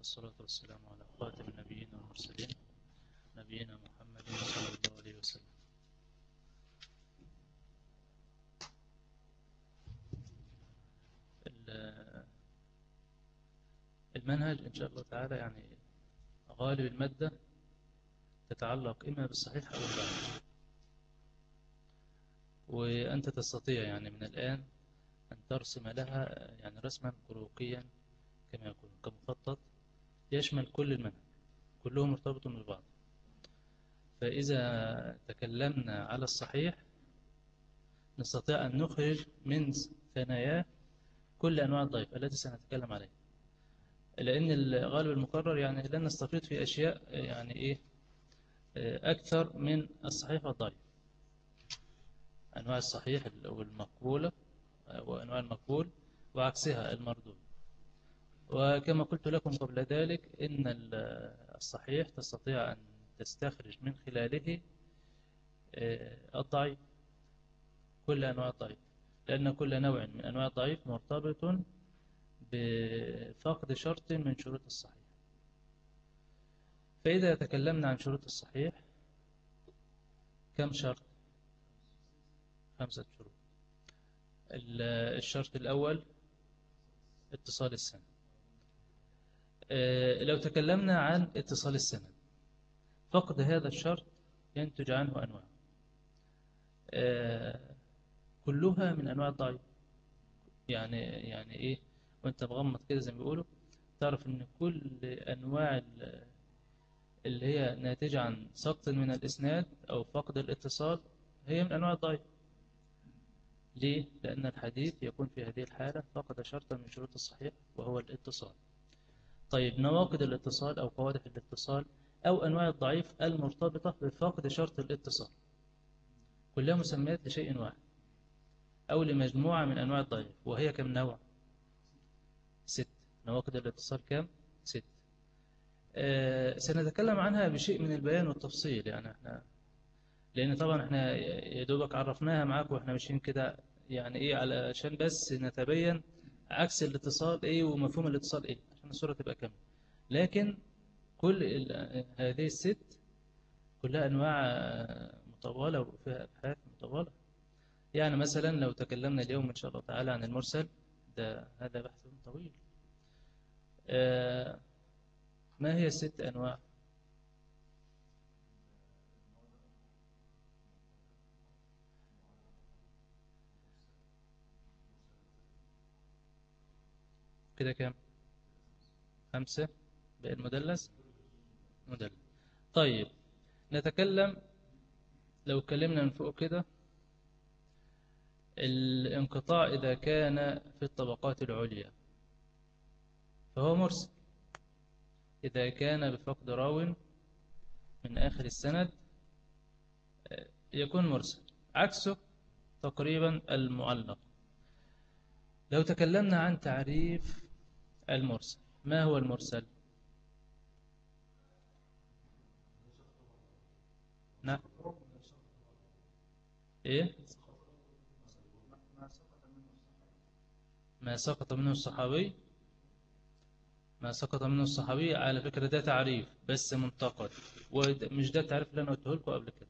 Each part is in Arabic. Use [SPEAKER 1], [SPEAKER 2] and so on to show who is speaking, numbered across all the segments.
[SPEAKER 1] والصلاة والسلام على خاتم النبيين والمرسلين نبينا محمد صلى الله عليه وسلم. ال- المنهج إن شاء الله تعالى يعني غالب المادة تتعلق إما بالصحيح أو الضعيف وأنت تستطيع يعني من الآن أن ترسم لها يعني رسما كروكيا كما يقول كمخطط يشمل كل المنهج كله مرتبط ببعض فإذا تكلمنا على الصحيح نستطيع أن نخرج من ثناياه كل أنواع الضيف التي سنتكلم عليها. لأن الغالب المقرر يعني لن نستفيد في أشياء يعني إيه أكثر من الصحيح والضعيف. أنواع الصحيح والمقبولة وأنواع المقبول وعكسها المردود. وكما قلت لكم قبل ذلك إن الصحيح تستطيع أن تستخرج من خلاله الضعيف كل أنواع الضعيف. لأن كل نوع من أنواع الضعيف مرتبط بفقد شرط من شروط الصحيح. فإذا تكلمنا عن شروط الصحيح كم شرط؟ خمسة شروط. الشرط الأول اتصال السند. لو تكلمنا عن اتصال السند فقد هذا الشرط ينتج عنه أنواع. كلها من أنواع الضعيف يعني يعني إيه؟ وأنت مغمض كده زي ما بيقولوا. تعرف إن كل أنواع اللي هي ناتجة عن سقط من الإسناد أو فقد الاتصال هي من أنواع الضعيف ليه؟ لأن الحديث يكون في هذه الحالة فقد شرطا من شروط الصحيح وهو الاتصال. طيب نواقض الاتصال أو قوادح الاتصال أو أنواع الضعيف المرتبطة بفقد شرط الاتصال كلها مسميات لشيء واحد أو لمجموعة من أنواع الضعيف وهي كم نوع؟ ست نواقض الاتصال كم؟ ست آه سنتكلم عنها بشيء من البيان والتفصيل يعني إحنا لأن طبعا إحنا يا دوبك عرفناها معاكم وإحنا ماشيين كده يعني إيه علشان بس نتبين عكس الاتصال إيه ومفهوم الاتصال إيه عشان الصورة تبقى كاملة. لكن كل هذه الست كلها أنواع مطولة وفيها أبحاث مطولة. يعني مثلا لو تكلمنا اليوم إن شاء الله تعالى عن المرسل ده هذا بحث طويل. آه ما هي الست أنواع؟ كده كام؟ خمسة بقى المدلس مدلس. طيب نتكلم لو اتكلمنا من فوق كده الانقطاع إذا كان في الطبقات العليا فهو مرسل. إذا كان بفقد راو من آخر السند يكون مرسل. عكسه تقريبا المعلق. لو تكلمنا عن تعريف المرسل ما هو المرسل؟ نعم إيه؟ ما سقط منه الصحابي؟ ما سقط منه الصحابي على فكرة ده تعريف بس منتقد. ومش ده التعريف اللي أنا قلته لكم قبل كده.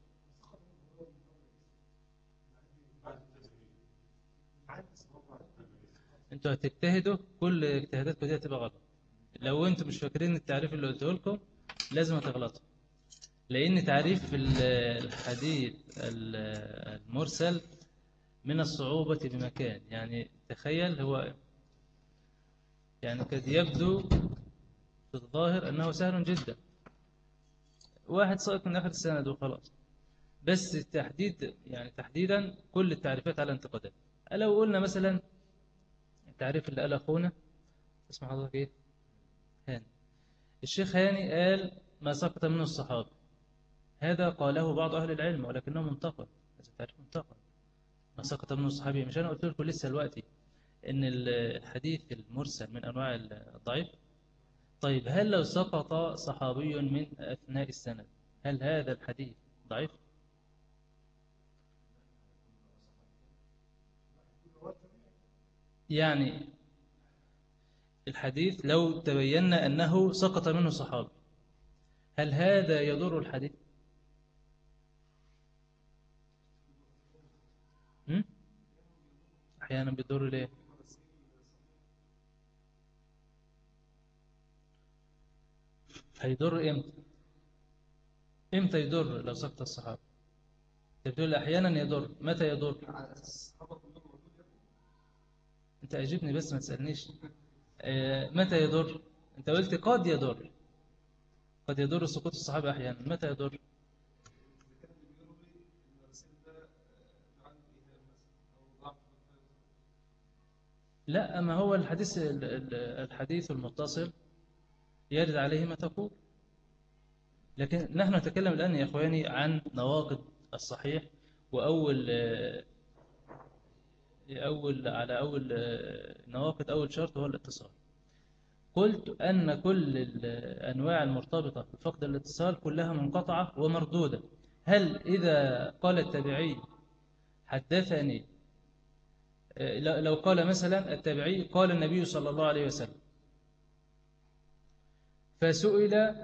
[SPEAKER 1] أنتوا هتجتهدوا كل اجتهاداتكم دي هتبقى غلط. لو أنتوا مش فاكرين التعريف اللي قلته لكم لازم هتغلطوا لأن تعريف الحديث المرسل من الصعوبة بمكان. يعني تخيل هو يعني قد يبدو في الظاهر أنه سهل جدا. واحد ساقط من آخر السند وخلاص. بس تحديد يعني تحديدا كل التعريفات على انتقادات. لو قلنا مثلا التعريف اللي قال أخونا؟ اسم حضرتك إيه الشيخ هاني قال ما سقط منه الصحابة. هذا قاله بعض أهل العلم ولكنه منتقد. التعريف منتقد. ما سقط منه الصحابي. مش أنا قلت لكم لسه دلوقتي إن الحديث المرسل من أنواع الضعيف. طيب هل لو سقط صحابي من أثناء السند هل هذا الحديث ضعيف؟ يعني الحديث لو تبينا أنه سقط منه صحابي. هل هذا يضر الحديث؟ أحيانا بيضر ليه؟ هيضر إمتى؟ إمتى يضر لو سقط الصحابة تقول أحيانا يضر متى يضر؟ أنت أجبني بس ما تسألنيش. آه، متى يضر؟ أنت قلت قد يضر. قد يضر سقوط الصحابة أحيانا. متى يضر؟ لا ما هو الحديث الحديث المتصل يرد عليه ما تقول. لكن نحن نتكلم الآن يا إخواني عن نواقض الصحيح وأول أول على أول نواقض أول شرط هو الاتصال. قلت أن كل الأنواع المرتبطة بفقد الاتصال كلها منقطعة ومردودة. هل إذا قال التابعي حدثني لو قال مثلا التابعي قال النبي صلى الله عليه وسلم فسئل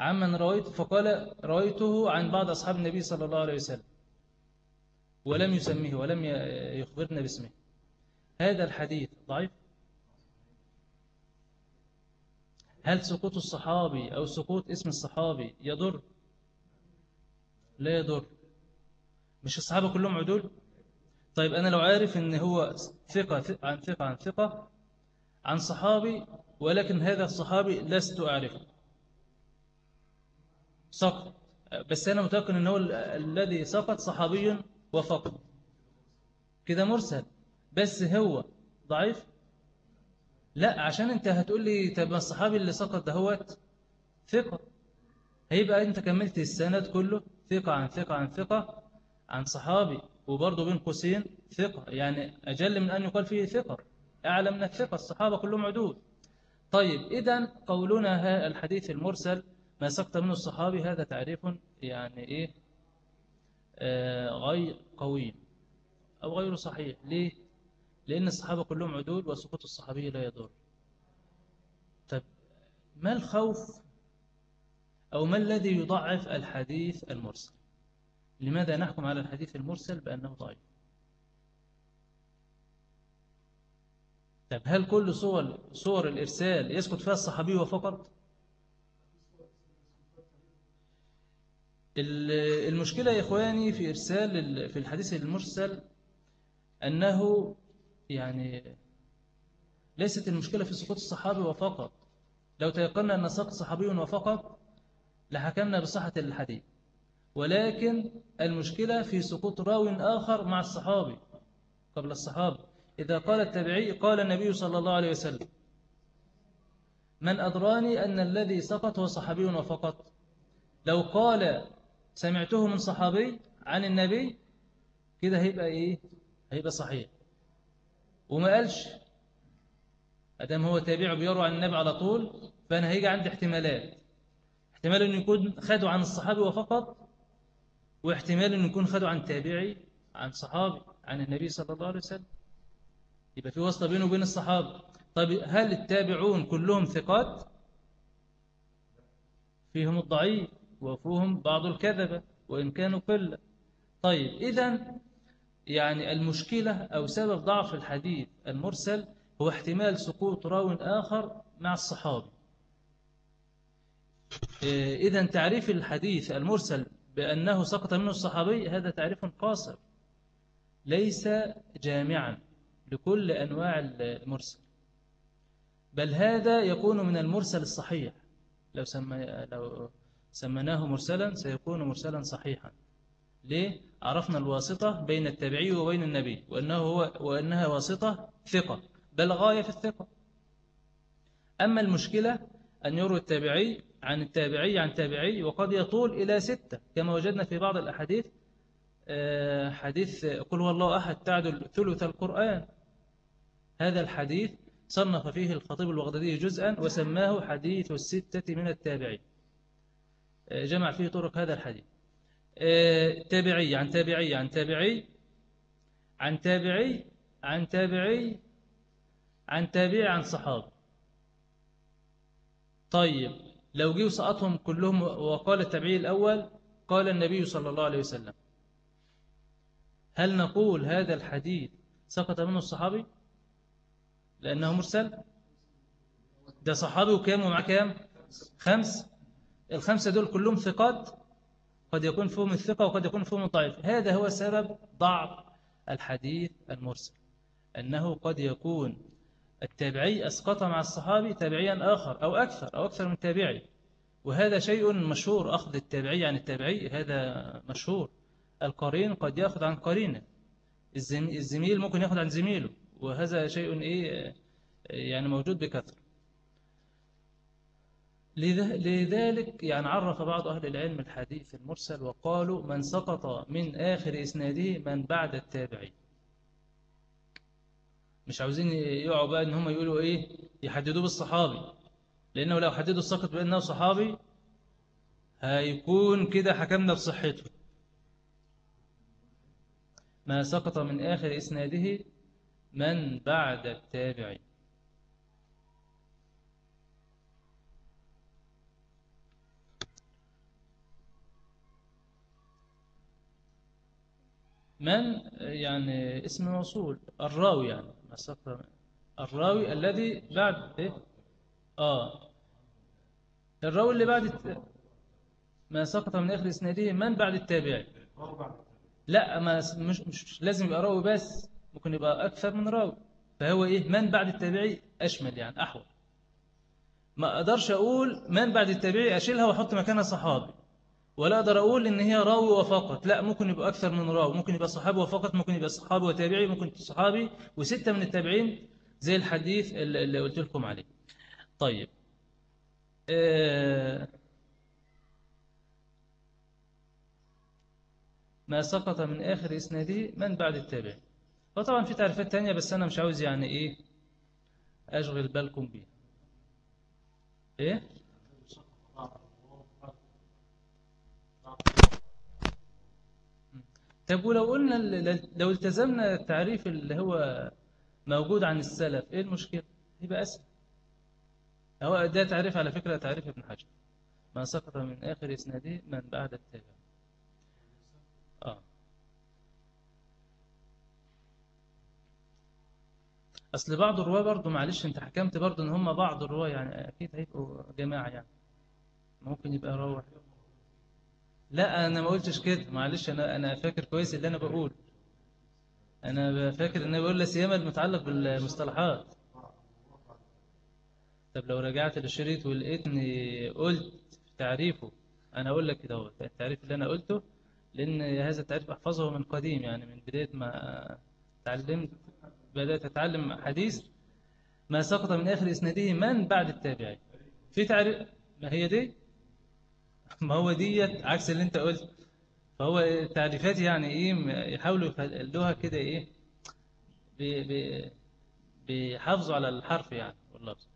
[SPEAKER 1] عمن رويت فقال رويته عن بعض أصحاب النبي صلى الله عليه وسلم. ولم يسميه ولم يخبرنا باسمه. هذا الحديث ضعيف. هل سقوط الصحابي أو سقوط اسم الصحابي يضر؟ لا يضر. مش الصحابة كلهم عدول؟ طيب أنا لو عارف أن هو ثقة عن ثقة عن ثقة عن صحابي ولكن هذا الصحابي لست أعرفه. سقط. بس أنا متأكد أن هو الذي سقط صحابي وفقط كده مرسل. بس هو ضعيف؟ لا عشان انت هتقول لي طب الصحابي اللي سقط دهوت ثقة. هيبقى انت كملت السند كله ثقة عن ثقة عن ثقة عن صحابي وبرضه بين قوسين ثقة. يعني أجل من أن يقال فيه ثقة. أعلى من الثقة الصحابة كلهم عدود طيب إذا قولنا الحديث المرسل ما سقط منه الصحابي هذا تعريف يعني إيه؟ غير قوي أو غير صحيح. ليه؟ لأن الصحابة كلهم عدول وسقوط الصحابي لا يضر. طب ما الخوف أو ما الذي يضعف الحديث المرسل؟ لماذا نحكم على الحديث المرسل بأنه ضعيف؟ طب هل كل صور, صور الإرسال يسقط فيها الصحابي وفقط؟ المشكلة يا إخواني في إرسال في الحديث المرسل أنه يعني ليست المشكلة في سقوط الصحابي وفقط. لو تيقنا أن سقط صحابي وفقط لحكمنا بصحة الحديث. ولكن المشكلة في سقوط راو آخر مع الصحابي قبل الصحابة. إذا قال التابعي قال النبي صلى الله عليه وسلم من أدراني أن الذي سقط هو صحابي وفقط؟ لو قال سمعته من صحابي عن النبي كده هيبقى إيه؟ هيبقى صحيح. وما قالش أدام هو تابع بيروى عن النبي على طول فأنا هيجي عندي احتمالات. احتمال أن يكون خدوا عن الصحابي وفقط واحتمال أن يكون خدوا عن تابعي عن صحابي عن النبي صلى الله عليه وسلم. يبقى في وصلة بينه وبين الصحابة. طيب هل التابعون كلهم ثقات؟ فيهم الضعيف. وفيهم بعض الكذبة وإن كانوا قلة. طيب إذا يعني المشكلة أو سبب ضعف الحديث المرسل هو احتمال سقوط راو آخر مع الصحابي. إذا تعريف الحديث المرسل بأنه سقط منه الصحابي هذا تعريف قاصر ليس جامعا لكل أنواع المرسل. بل هذا يكون من المرسل الصحيح لو, سمي لو سمناه مرسلا سيكون مرسلا صحيحا. ليه؟ عرفنا الواسطة بين التابعي وبين النبي وأنه هو وأنها واسطة ثقة بل غاية في الثقة. أما المشكلة أن يروي التابعي عن التابعي عن تابعي وقد يطول إلى ستة كما وجدنا في بعض الأحاديث. آه، حديث قل هو الله أحد تعدل ثلث القرآن. هذا الحديث صنف فيه الخطيب البغدادي جزءا وسماه حديث الستة من التابعي آه، جمع فيه طرق هذا الحديث. آه، تابعي عن تابعي عن تابعي عن تابعي عن تابعي عن تابعي عن صحابي. طيب لو جه سقطهم كلهم وقال التابعي الأول قال النبي صلى الله عليه وسلم. هل نقول هذا الحديث سقط منه الصحابي؟ لأنه مرسل؟ ده صحابي وكام ومع كام؟ خمس؟ الخمسة دول كلهم ثقات قد يكون فيهم الثقة وقد يكون فيهم الضعيف. هذا هو سبب ضعف الحديث المرسل أنه قد يكون التابعي أسقط مع الصحابي تابعيا آخر أو أكثر أو أكثر من تابعي وهذا شيء مشهور أخذ التابعي عن التابعي هذا مشهور. القرين قد يأخذ عن قرينة الزميل ممكن يأخذ عن زميله وهذا شيء إيه يعني موجود بكثرة. لذلك يعني عرف بعض أهل العلم الحديث المرسل وقالوا من سقط من آخر إسناده من بعد التابعي مش عاوزين يقعوا بقى إن هم يقولوا إيه؟ يحددوه بالصحابي. لأنه لو حددوا السقط بأنه صحابي هيكون كده حكمنا بصحته. ما سقط من آخر إسناده من بعد التابعين. من؟ يعني اسم موصول الراوي يعني الراوي الذي بعد إيه؟ آه. الراوي اللي بعد ما سقط من آخر إسناده من بعد التابعي؟ لا ما مش, مش لازم يبقى راوي بس ممكن يبقى أكثر من راوي. فهو إيه؟ من بعد التابعي أشمل يعني أحوال ما أقدرش أقول من بعد التابعي أشيلها وأحط مكانها صحابي. ولا أقدر أقول إن هي راوي وفقط. لا ممكن يبقى أكثر من راوي ممكن يبقى صحابي وفقط ممكن يبقى صحابي وتابعي ممكن صحابي وستة من التابعين زي الحديث اللي قلت لكم عليه. طيب. آه ما سقط من آخر إسناده من بعد التابعين وطبعا في تعريفات تانية بس أنا مش عاوز يعني إيه أشغل بالكم بيه إيه؟ طب ولو قلنا لو التزمنا التعريف اللي هو موجود عن السلف إيه المشكلة؟ يبقى أسهل. هو ده تعريف على فكرة تعريف ابن حجر. ما سقط من آخر إسناده من بعد التابع. آه. أصل بعض الرواة برضو معلش أنت حكمت برضو إن هم بعض الرواة يعني أكيد هيبقوا جماعة يعني. ممكن يبقى روح لا أنا ما قلتش كده. معلش أنا أنا فاكر كويس اللي أنا بقول. أنا فاكر إن أنا بقول لا سيما المتعلق بالمصطلحات. طب لو رجعت للشريط ولقيتني قلت تعريفه أنا أقول لك كده التعريف اللي أنا قلته لأن هذا التعريف أحفظه من قديم يعني من بداية ما تعلمت بدأت أتعلم حديث ما سقط من آخر إسناده من بعد التابعين. في تعريف ما هي دي؟ ما هو ديت عكس اللي انت قلت. فهو التعريفات يعني إيه يحاولوا يخلوها كده إيه بيحافظوا على الحرف يعني واللفظ.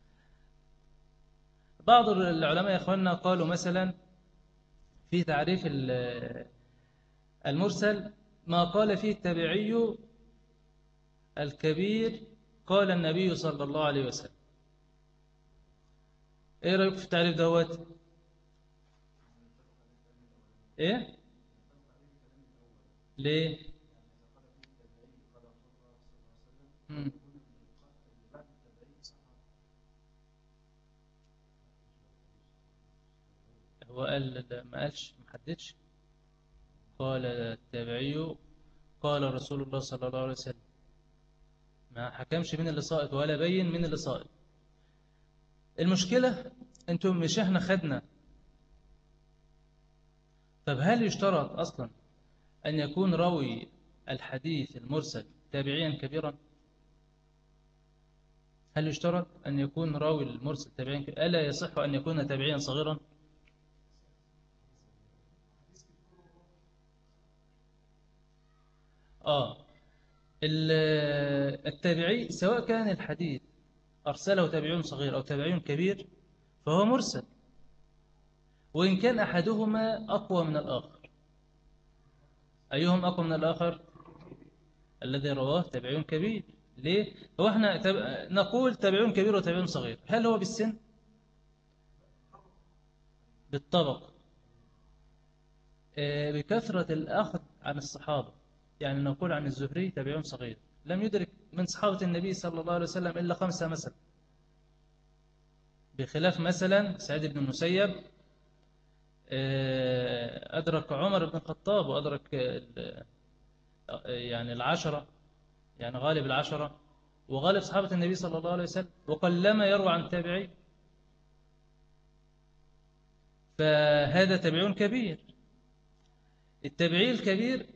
[SPEAKER 1] بعض العلماء يا اخواننا قالوا مثلا في تعريف المرسل ما قال فيه التابعي الكبير قال النبي صلى الله عليه وسلم. إيه رأيك في التعريف دوت؟ إيه؟ ليه؟ مم. هو قال ما قالش ما حددش. قال التابعي قال رسول الله صلى الله عليه وسلم. ما حكمش من اللي سائط ولا بين من اللي سائط المشكلة أنتم مش إحنا خدنا طب هل يشترط أصلا أن يكون راوي الحديث المرسل تابعيا كبيرا؟ هل يشترط أن يكون راوي المرسل تابعيا كبيرا؟ ألا يصح أن يكون تابعيا صغيرا؟ آه. التابعي سواء كان الحديث أرسله تابعون صغير أو تابعون كبير فهو مرسل. وإن كان أحدهما أقوى من الآخر. أيهم أقوى من الآخر؟ الذي رواه تابعون كبير. ليه؟ هو إحنا تب... نقول تابعون كبير وتابعون صغير. هل هو بالسن؟ بالطبق. آه، بكثرة الأخذ عن الصحابة. يعني نقول عن الزهري تابعون صغير. لم يدرك من صحابة النبي صلى الله عليه وسلم إلا خمسة مثلا. بخلاف مثلا سعيد بن المسيب أدرك عمر بن الخطاب وأدرك يعني العشرة يعني غالب العشرة وغالب صحابة النبي صلى الله عليه وسلم وقلما يروى عن التابعين فهذا تابعون كبير. التابعي الكبير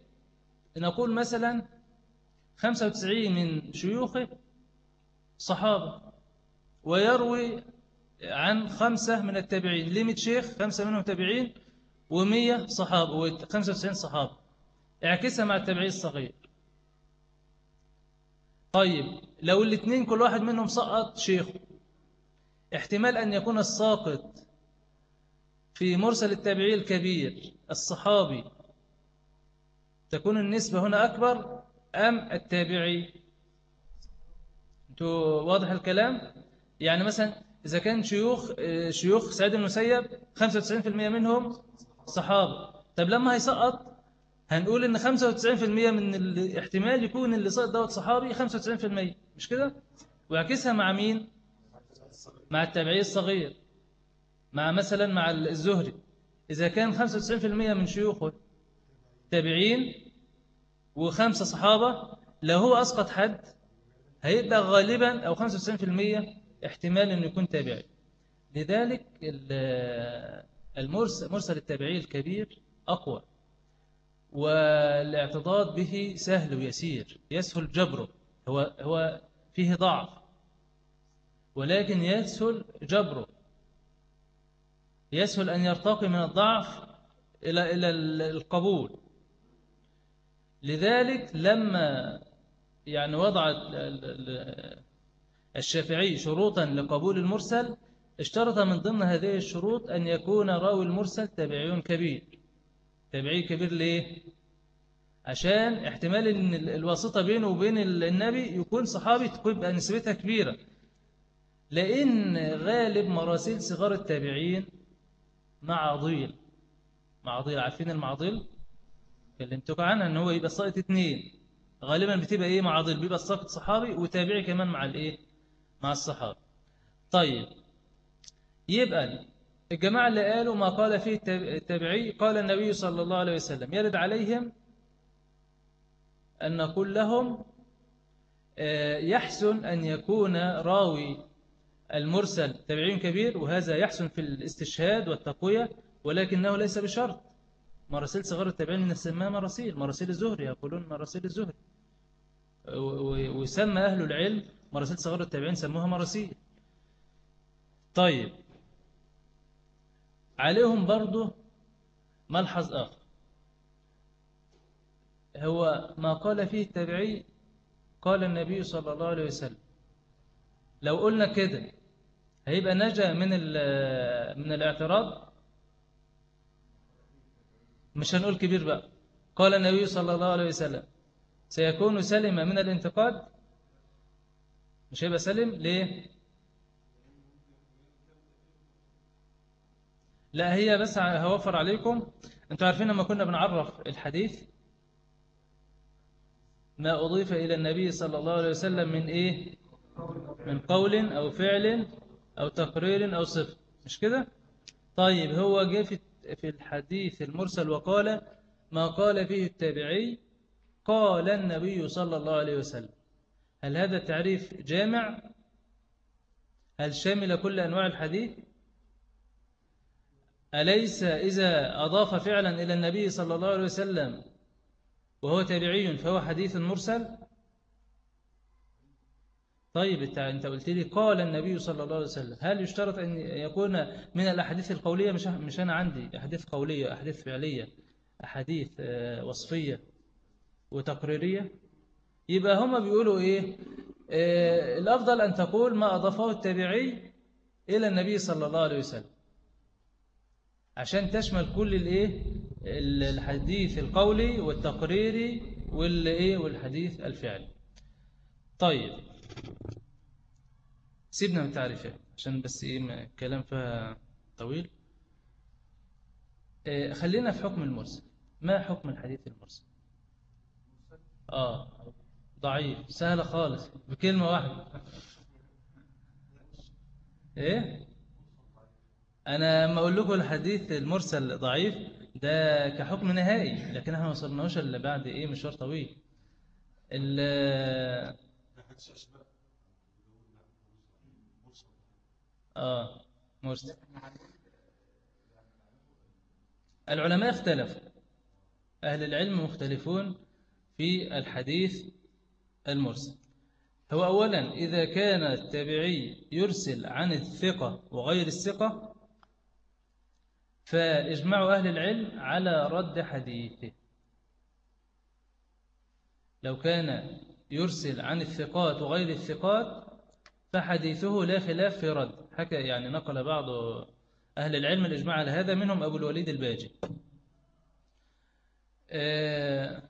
[SPEAKER 1] نقول مثلا 95 من شيوخه صحابة ويروي عن خمسة من التابعين. ليميت شيخ؟ خمسة منهم تابعين ومية صحابة وخمسة وتسعين صحابة اعكسها مع التابعي الصغير. طيب لو الاثنين كل واحد منهم سقط شيخه. احتمال أن يكون الساقط في مرسل التابعي الكبير الصحابي تكون النسبة هنا أكبر أم التابعي؟ أنتوا واضح الكلام؟ يعني مثلا إذا كان شيوخ شيوخ سعيد المسيب 95% منهم صحابة. طب لما هيسقط هنقول إن 95% من الاحتمال يكون اللي سقط دوت صحابي 95% مش كده؟ ويعكسها مع مين؟ مع التابعي الصغير. مع مثلا مع الزهري. إذا كان 95% من شيوخه تابعين وخمسة صحابة لو هو أسقط حد هيبقى غالبا أو 95% احتمال أنه يكون تابعي. لذلك المرسل مرسل التابعي الكبير أقوى والاعتضاد به سهل ويسير. يسهل جبره هو, هو فيه ضعف ولكن يسهل جبره. يسهل أن يرتقي من الضعف إلى إلى القبول. لذلك لما يعني وضع الشافعي شروطا لقبول المرسل اشترط من ضمن هذه الشروط أن يكون راوي المرسل تابعي كبير. تابعي كبير ليه؟ عشان احتمال إن الواسطة بينه وبين النبي يكون صحابي تبقى نسبتها كبيرة. لأن غالب مراسيل صغار التابعين معاضيل معاضيل عارفين المعاضيل كلمتك عنها إن هو يبقى ساقط اثنين غالبا بتبقى إيه معاضيل بيبقى ساقط صحابي وتابعي كمان مع الإيه؟ مع الصحابة. طيب. يبقى الجماعة اللي قالوا ما قال فيه التابعي قال النبي صلى الله عليه وسلم. يرد عليهم أن نقول لهم آه، يحسن أن يكون راوي المرسل تابعين كبير وهذا يحسن في الاستشهاد والتقوية ولكنه ليس بشرط. مراسيل صغار التابعين نسميها مراسيل مراسيل الزهري يقولون مراسيل الزهري. ويسمى أهل العلم مراسيل صغار التابعين سموها مراسيل. طيب. عليهم برضه ملحظ آخر. هو ما قال فيه التابعي قال النبي صلى الله عليه وسلم. لو قلنا كده هيبقى نجا من من الاعتراض؟ مش هنقول كبير بقى. قال النبي صلى الله عليه وسلم سيكون سلم من الانتقاد؟ مش هيبقى سلم ليه؟ لا هي بس هوفر عليكم. أنتوا عارفين لما كنا بنعرف الحديث ما أضيف إلى النبي صلى الله عليه وسلم من إيه؟ من قول أو فعل أو تقرير أو صفر مش كده؟ طيب هو جاء في الحديث المرسل وقال ما قال فيه التابعي قال النبي صلى الله عليه وسلم. هل هذا التعريف جامع؟ هل شامل كل أنواع الحديث؟ أليس إذا أضاف فعلا إلى النبي صلى الله عليه وسلم وهو تابعي فهو حديث مرسل؟ طيب انت قلت لي قال النبي صلى الله عليه وسلم. هل يشترط أن يكون من الأحاديث القولية؟ مش, مش أنا عندي. أحاديث قولية أحاديث فعلية أحاديث آه، وصفية وتقريرية؟ يبقى هما بيقولوا إيه؟ آه، الأفضل أن تقول ما أضافه التابعي إلى النبي صلى الله عليه وسلم. عشان تشمل كل الإيه؟ الحديث القولي والتقريري والإيه؟ والحديث الفعلي. طيب. سيبنا من التعريفات عشان بس إيه الكلام فيها طويل. إيه خلينا في حكم المرسل. ما حكم الحديث المرسل؟ آه. ضعيف سهلة خالص بكلمة واحدة. إيه؟ أنا لما أقول لكم الحديث المرسل ضعيف ده كحكم نهائي لكن إحنا ما وصلناش إلا بعد إيه؟ مشوار طويل. ال آه مرسل. العلماء اختلفوا. أهل العلم مختلفون في الحديث المرسل. هو أولا إذا كان التابعي يرسل عن الثقة وغير الثقة فإجماع أهل العلم على رد حديثه. لو كان يرسل عن الثقات وغير الثقات فحديثه لا خلاف في رد. حكى يعني نقل بعض أهل العلم الإجماع على هذا منهم أبو الوليد الباجي. آه،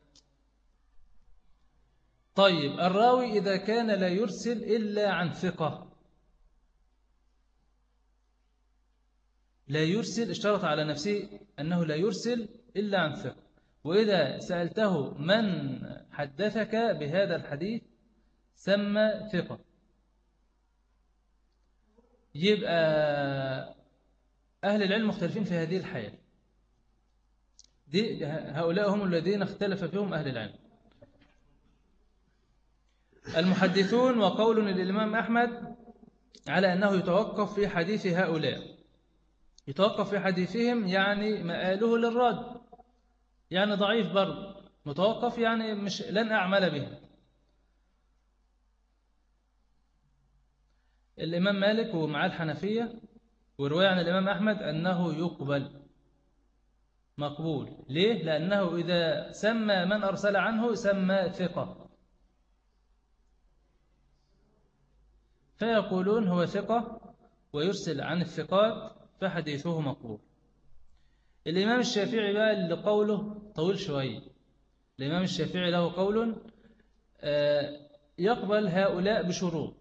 [SPEAKER 1] طيب الراوي إذا كان لا يرسل إلا عن ثقة. لا يرسل اشترط على نفسه أنه لا يرسل إلا عن ثقة. وإذا سألته من حدثك بهذا الحديث سمى ثقة. يبقى أهل العلم مختلفين في هذه الحياة. دي هؤلاء هم الذين اختلف فيهم أهل العلم. المحدثون وقول للإمام أحمد على أنه يتوقف في حديث هؤلاء. يتوقف في حديثهم يعني مآله للرد. يعني ضعيف برضه. متوقف يعني مش لن أعمل به. الإمام مالك ومعاه الحنفية ورواية عن الإمام أحمد أنه يقبل. مقبول. ليه؟ لأنه إذا سمى من أرسل عنه سمى ثقة. فيقولون هو ثقة ويرسل عن الثقات فحديثه مقبول. الإمام الشافعي بقى اللي قوله طويل شوية. الإمام الشافعي له قول آه، يقبل هؤلاء بشروط.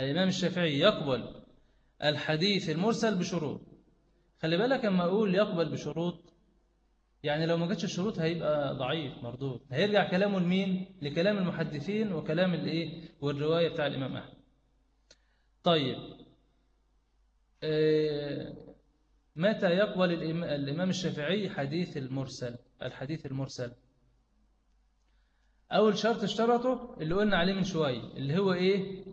[SPEAKER 1] الإمام الشافعي يقبل الحديث المرسل بشروط. خلي بالك لما أقول يقبل بشروط يعني لو ما جاتش الشروط هيبقى ضعيف مردود. هيرجع كلامه لمين؟ لكلام المحدثين وكلام الإيه؟ والرواية بتاع الإمام أحمد. طيب. آه، متى يقبل الإمام الشافعي حديث المرسل؟ الحديث المرسل. أول شرط اشترطه اللي قلنا عليه من شوية اللي هو إيه؟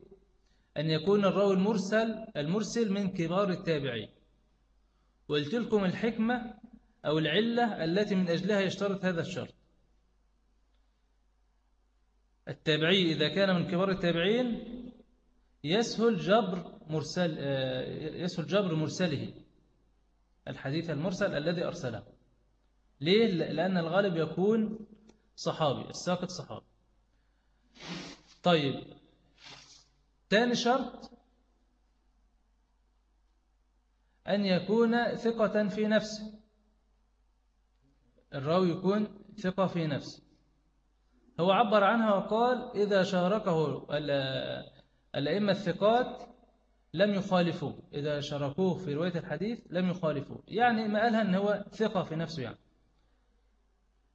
[SPEAKER 1] أن يكون الراوي المرسل المرسل من كبار التابعين. وقلت لكم الحكمة أو العلة التي من أجلها يشترط هذا الشرط. التابعي إذا كان من كبار التابعين يسهل جبر مرسل آه، يسهل جبر مرسله الحديث المرسل الذي أرسله. ليه؟ لأن الغالب يكون صحابي الساقط صحابي. طيب ثاني شرط أن يكون ثقة في نفسه. الراوي يكون ثقة في نفسه. هو عبر عنها وقال إذا شاركه الأئمة الثقات لم يخالفوه. إذا شاركوه في رواية الحديث لم يخالفوه. يعني ما قالها أن هو ثقة في نفسه يعني.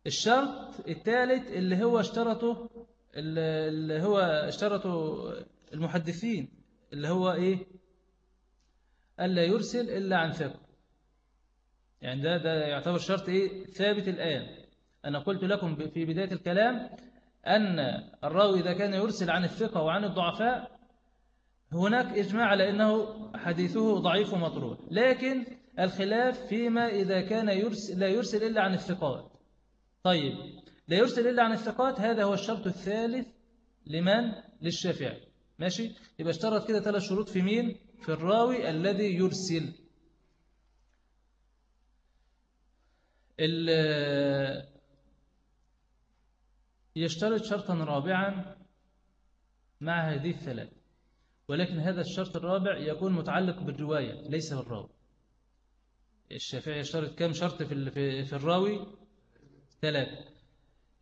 [SPEAKER 1] الشرط الثالث اللي هو اشترطه اللي هو اشترطه المحدثين اللي هو إيه؟ ألا يرسل إلا عن ثقة. يعني ده, ده يعتبر شرط إيه؟ ثابت الآن أنا قلت لكم في بداية الكلام أن الراوي إذا كان يرسل عن الثقة وعن الضعفاء هناك إجماع على أنه حديثه ضعيف ومطروح. لكن الخلاف فيما إذا كان يرسل لا يرسل إلا عن الثقات. طيب لا يرسل إلا عن الثقات هذا هو الشرط الثالث لمن؟ للشافعي. ماشي؟ يبقى اشترط كده ثلاث شروط في مين؟ في الراوي الذي يرسل. يشترط شرطا رابعا مع هذه الثلاث ولكن هذا الشرط الرابع يكون متعلق بالرواية ليس بالراوي. الشافعي يشترط كم شرط في في الراوي؟ ثلاثة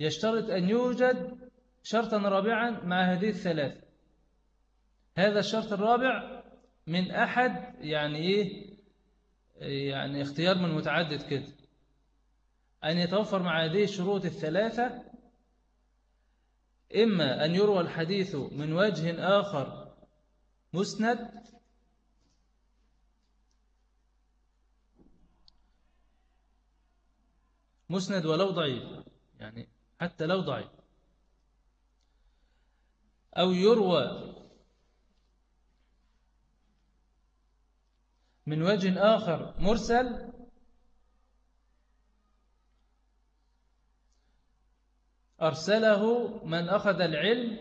[SPEAKER 1] يشترط أن يوجد شرطا رابعا مع هذه الثلاثة هذا الشرط الرابع من أحد يعني إيه؟ يعني اختيار من متعدد كده. أن يتوفر مع هذه الشروط الثلاثة إما أن يروى الحديث من وجه آخر مسند مسند ولو ضعيف يعني حتى لو ضعيف. أو يروى من وجه آخر مرسل أرسله من أخذ العلم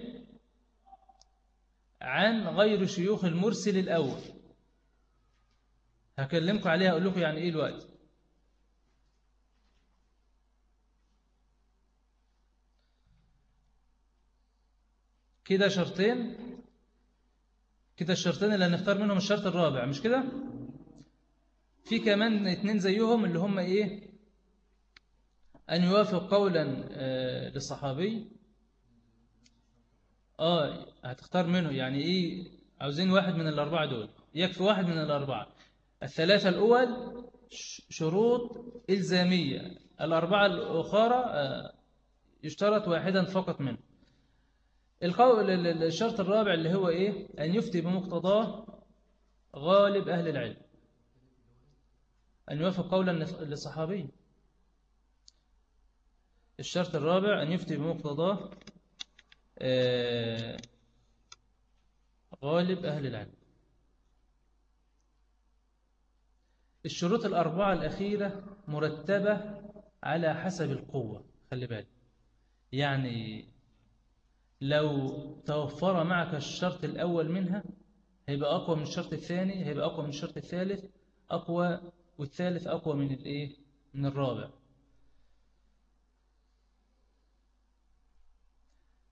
[SPEAKER 1] عن غير شيوخ المرسل الأول. هكلمكم عليها أقول لكم يعني إيه الوقت. كده شرطين كده الشرطين اللي هنختار منهم الشرط الرابع مش كده؟ في كمان اتنين زيهم اللي هم إيه؟ أن يوافق قولا آه، للصحابي. آه هتختار منه يعني إيه؟ عاوزين واحد من الأربعة دول. يكفي واحد من الأربعة. الثلاثة الأول شروط إلزامية. الأربعة الأخرى آه، يشترط واحدا فقط منه. القول الشرط الرابع اللي هو إيه؟ أن يفتي بمقتضاه غالب أهل العلم. أن يوافق قولا للصحابي. الشرط الرابع أن يفتي بمقتضاه غالب أهل العلم. الشروط الأربعة الأخيرة مرتبة على حسب القوة خلي بالك. يعني لو توفر معك الشرط الأول منها هيبقى أقوى من الشرط الثاني هيبقى أقوى من الشرط الثالث أقوى والثالث أقوى من الإيه؟ من الرابع.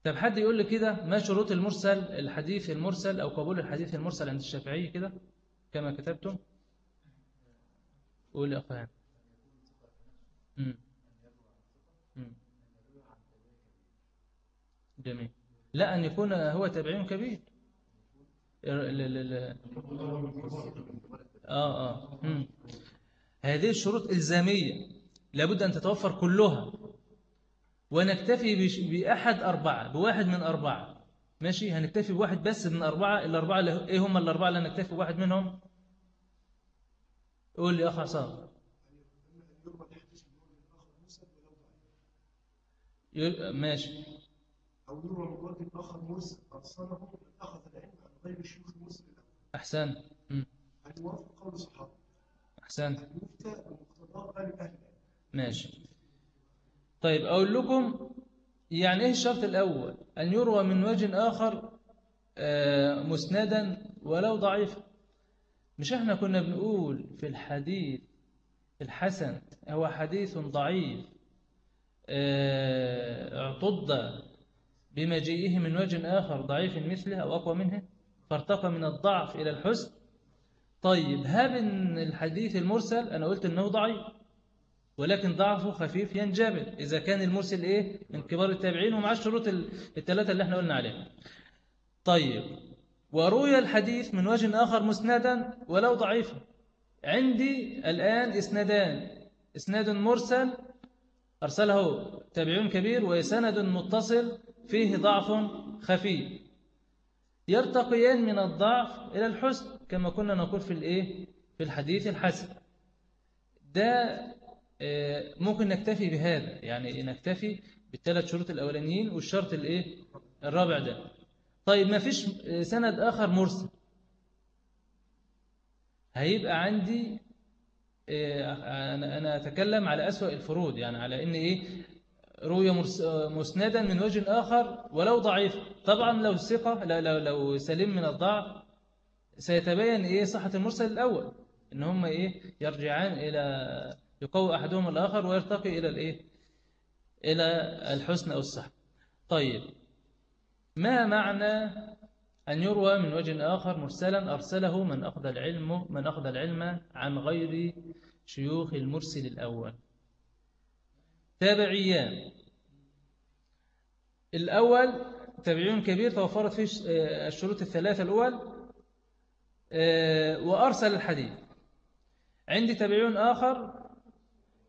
[SPEAKER 1] طب حد يقول لي كده ما شروط المرسل الحديث المرسل أو قبول الحديث المرسل عند الشافعي كده؟ كما كتبتم. قول يا أخوان. جميل. لا أن يكون هو تابعين كبير. آه آه. هذه الشروط إلزامية. لابد أن تتوفر كلها. ونكتفي بأحد أربعة بواحد من أربعة. ماشي؟ هنكتفي بواحد بس من أربعة. الأربعة إيه هم الأربعة اللي هنكتفي بواحد منهم؟ قول لي أخ عصام. ماشي. أو يروى من وجه آخر مرسل أرسله أخذ العلم عن غير شيوخ المرسل أحسن. أن يوافق قول الصحابة أحسن. يفتى بمقتضاه أهل ماشي. طيب أقول لكم يعني إيه الشرط الأول؟ أن يروى من وجه آخر آه، مسندا ولو ضعيف مش إحنا كنا بنقول في الحديث الحسن هو حديث ضعيف آه، اعتض بمجيئه من وجه آخر ضعيف مثله أو أقوى منه فارتقى من الضعف إلى الحسن. طيب هل الحديث المرسل أنا قلت أنه ضعيف؟ ولكن ضعفه خفيف ينجبر إذا كان المرسل إيه؟ من كبار التابعين ومع الشروط الثلاثة اللي إحنا قلنا عليها. طيب وروي الحديث من وجه آخر مسندا ولو ضعيفا. عندي الآن اسندان إسناد مرسل أرسله تابعون كبير وسند متصل فيه ضعف خفي. يرتقيان من الضعف إلى الحسن كما كنا نقول في الإيه؟ في الحديث الحسن. ده ممكن نكتفي بهذا. يعني نكتفي بالثلاث شروط الأولانيين والشرط الإيه؟ الرابع ده. طيب ما فيش سند آخر مرسل. هيبقى عندي آه، أنا أتكلم على أسوأ الفروض. يعني على إن إيه؟ روي مسندا من وجه آخر ولو ضعيف. طبعا لو ثقة لو, لو سليم من الضعف سيتبين إيه؟ صحة المرسل الأول. إن هم إيه؟ يرجعان إلى يقوي أحدهم الآخر ويرتقي إلى الإيه؟ إلى الحسن أو الصحة طيب. ما معنى أن يروى من وجه آخر مرسلا أرسله من أخذ العلم من أخذ العلم عن غير شيوخ المرسل الأول؟ تابعيان. الأول تابعين كبير توفرت فيه الشروط الثلاثة الأول وأرسل الحديث. عندي تابعون آخر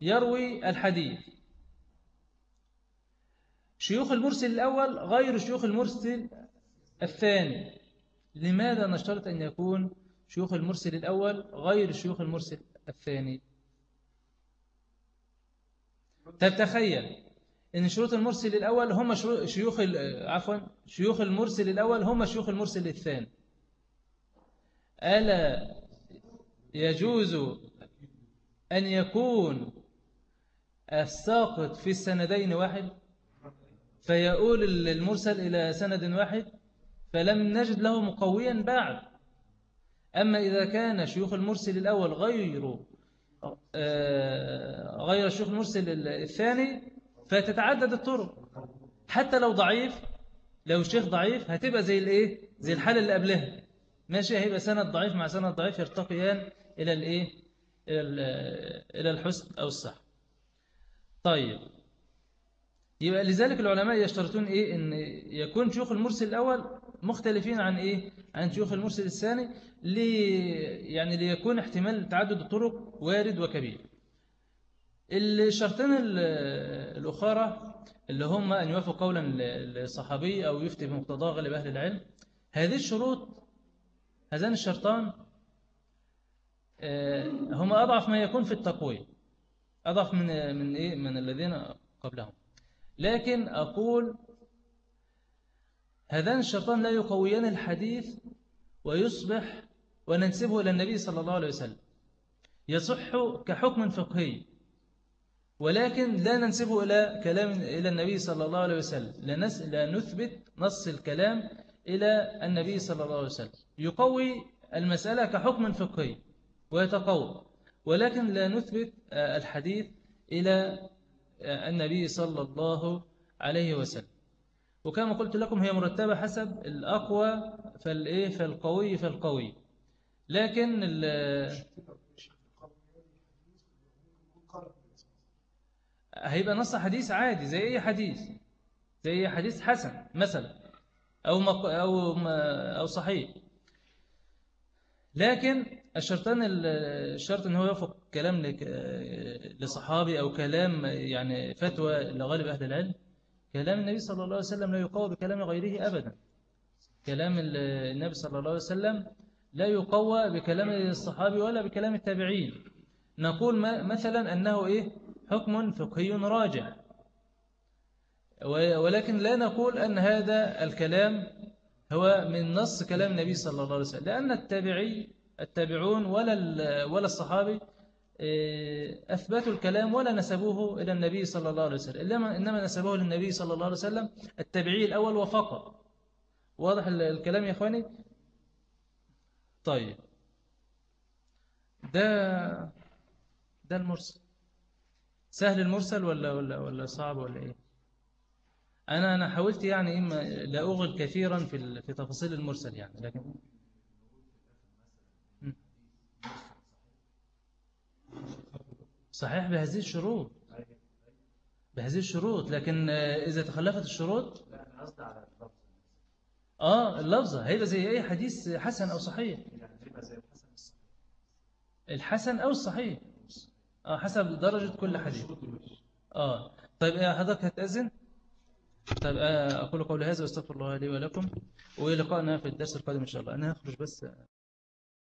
[SPEAKER 1] يروي الحديث. شيوخ المرسل الأول غير شيوخ المرسل الثاني. لماذا نشترط أن يكون شيوخ المرسل الأول غير شيوخ المرسل الثاني؟ طب تخيل إن شروط المرسل الأول هم شيوخ عفوا شيوخ المرسل الأول هم شيوخ المرسل الثاني. ألا يجوز أن يكون الساقط في السندين واحد فيقول المرسل إلى سند واحد فلم نجد له مقويا بعد. أما إذا كان شيوخ المرسل الأول غير آه، غير الشيوخ المرسل الثاني فتتعدد الطرق. حتى لو ضعيف لو شيخ ضعيف هتبقى زي الإيه؟ زي الحالة اللي قبلها. ماشي هيبقى سند ضعيف مع سند ضعيف يرتقيان إلى الإيه؟ إلى الحسن أو الصح. طيب. يبقى لذلك العلماء يشترطون إيه؟ إن يكون شيوخ المرسل الأول مختلفين عن إيه؟ عن شيوخ المرسل الثاني لي يعني ليكون احتمال تعدد الطرق وارد وكبير. الشرطين الأخرى اللي هم أن يوافق قولا الصحابي أو يفتي بمقتضاه غالب أهل العلم هذه الشروط هذان الشرطان آه، هما أضعف ما يكون في التقوية أضعف من من إيه؟ من الذين قبلهم. لكن أقول هذان الشرطان لا يقويان الحديث ويصبح وننسبه إلى النبي صلى الله عليه وسلم. يصح كحكم فقهي ولكن لا ننسبه إلى كلام إلى النبي صلى الله عليه وسلم. لا نثبت نص الكلام إلى النبي صلى الله عليه وسلم. يقوي المسألة كحكم فقهي ويتقوى. ولكن لا نثبت الحديث إلى النبي صلى الله عليه وسلم. وكما قلت لكم هي مرتبة حسب الأقوى فالإيه؟ فالقوي فالقوي. لكن هيبقى نص حديث عادي زي أي حديث زي أي حديث حسن مثلا أو. أو أو صحيح. لكن الشرطان الشرط إن هو يوافق كلام لصحابي أو كلام يعني فتوى لغالب أهل العلم كلام النبي صلى الله عليه وسلم لا يقوى بكلام غيره ابدا. كلام النبي صلى الله عليه وسلم لا يقوى بكلام الصحابي ولا بكلام التابعين. نقول مثلا أنه إيه؟ حكم فقهي راجع ولكن لا نقول أن هذا الكلام هو من نص كلام النبي صلى الله عليه وسلم لأن التابعي التابعون ولا ولا الصحابي إيه، أثبتوا الكلام ولا نسبوه إلى النبي صلى الله عليه وسلم. إنما نسبوه للنبي صلى الله عليه وسلم. التابعي الأول وفقط واضح الكلام يا أخواني؟ طيب. ده ده المرسل. سهل المرسل ولا ولا ولا صعب ولا إيه؟ أنا أنا حاولت يعني إما لا أغل كثيرا في في تفاصيل المرسل يعني لكن صحيح بهذه الشروط. بهذه الشروط. لكن إذا تخلفت الشروط؟ آه اللفظة. هيبقى زي أي حديث حسن أو صحيح. الحسن أو الصحيح. آه حسب درجة كل حديث. آه. طيب يا حضرتك هتأذن؟ طيب آه أقول قولي هذا وأستغفر الله لي ولكم. ولقائنا في الدرس القادم إن شاء الله. أنا هخرج بس.